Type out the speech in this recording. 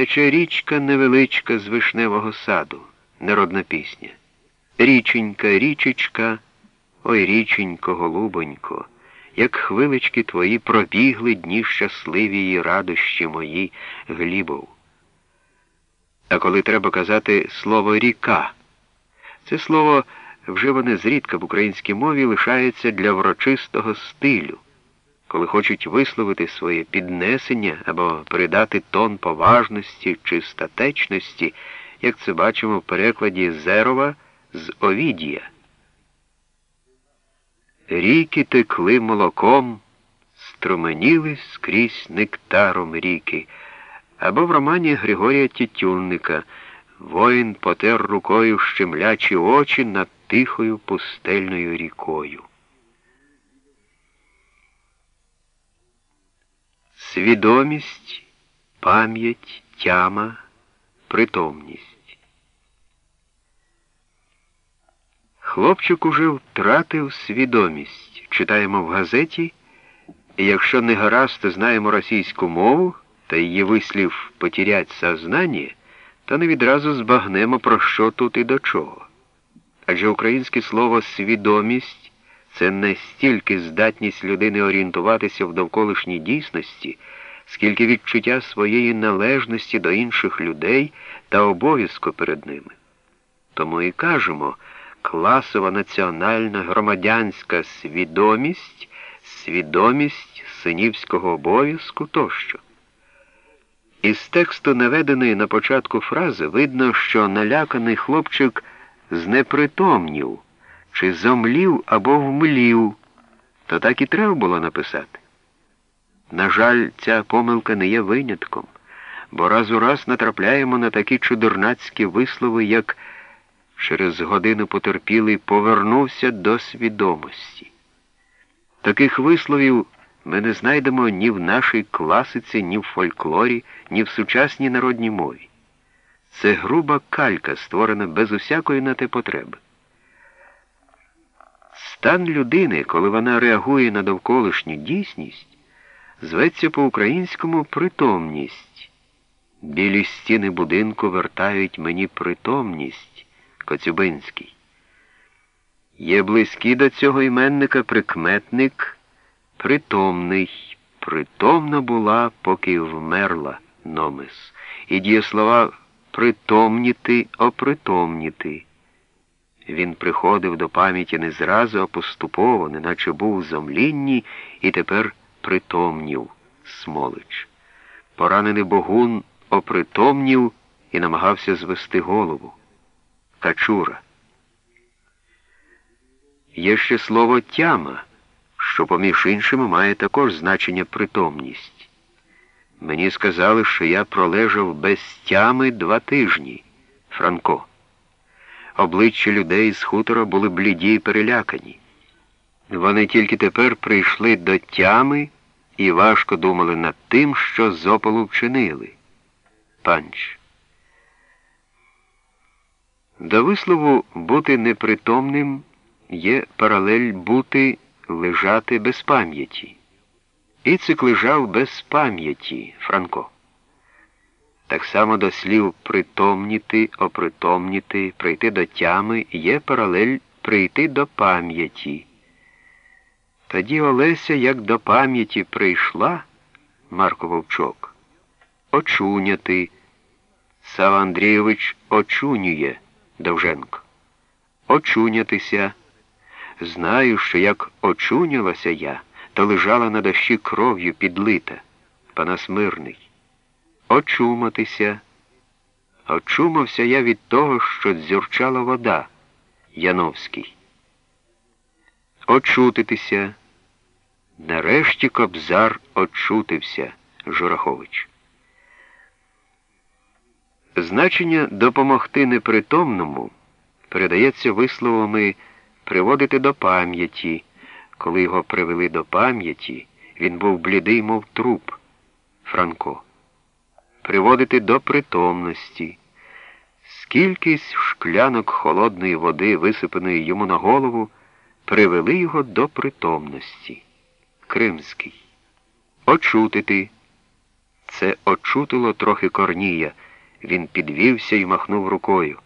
тече річка невеличка з вишневого саду, народна пісня. Річенька, річечка, ой річенько, голубонько, як хвилички твої пробігли дні щасливі і радощі мої, глібов. А коли треба казати слово ріка, це слово вживане зрідка в українській мові лишається для врочистого стилю, коли хочуть висловити своє піднесення або передати тон поважності чи статечності, як це бачимо в перекладі Зерова з Овідія. Ріки текли молоком, струменіли скрізь нектаром ріки, або в романі Григорія Тютюнника Воїн потер рукою щемлячі очі над тихою пустельною рікою. Свідомість, пам'ять, тяма, притомність. Хлопчик уже втратив свідомість, читаємо в газеті, і якщо не гаразд знаємо російську мову та її вислів «потерять сознання», то не відразу збагнемо, про що тут і до чого. Адже українське слово свідомість це не стільки здатність людини орієнтуватися в довколишній дійсності, скільки відчуття своєї належності до інших людей та обов'язку перед ними. Тому і кажемо класова національна громадянська свідомість, свідомість синівського обов'язку тощо. Із тексту наведеної на початку фрази видно, що наляканий хлопчик знепритомнів, чи зомлів або вмлів, то так і треба було написати. На жаль, ця помилка не є винятком, бо раз у раз натрапляємо на такі чудернацькі вислови, як через годину потерпілий повернувся до свідомості. Таких висловів ми не знайдемо ні в нашій класиці, ні в фольклорі, ні в сучасній народній мові. Це груба калька, створена без усякої на те потреби. Стан людини, коли вона реагує на довколишню дійсність, зветься по-українському притомність. Білі стіни будинку вертають мені притомність, Коцюбинський. Є близький до цього іменника прикметник притомний, притомна була, поки вмерла номис. І дієслова притомніти, опритомніти. Він приходив до пам'яті не зразу, а поступово, неначе був у зомлінні і тепер притомнів смолич. Поранений богун опритомнів і намагався звести голову. Качура. Є ще слово тяма що, поміж іншими, має також значення притомність. Мені сказали, що я пролежав без тями два тижні, Франко. Обличчя людей з хутора були бліді й перелякані. Вони тільки тепер прийшли до тями і важко думали над тим, що з вчинили. Панч. До вислову бути непритомним є паралель бути лежати без пам'яті. Іцик лежав без пам'яті Франко. Так само до слів притомніти, опритомніти, прийти до тями є паралель прийти до пам'яті. Тоді Олеся, як до пам'яті прийшла, Марко Вовчок, очуняти. Сава Андрійович очунює Довженко. Очунятися. Знаю, що як очунялася я, то лежала на дощі кров'ю підлита, Панас мирний. Очуматися. Очумався я від того, що дзюрчала вода, Яновський. Очутитися. Нарешті кобзар очутився, Журахович. Значення допомогти непритомному передається висловами приводити до пам'яті. Коли його привели до пам'яті, він був блідий, мов труп Франко. Приводити до притомності. Скількись шклянок холодної води, висипаної йому на голову, привели його до притомності. Кримський. Очутити. Це очутило трохи корнія. Він підвівся і махнув рукою.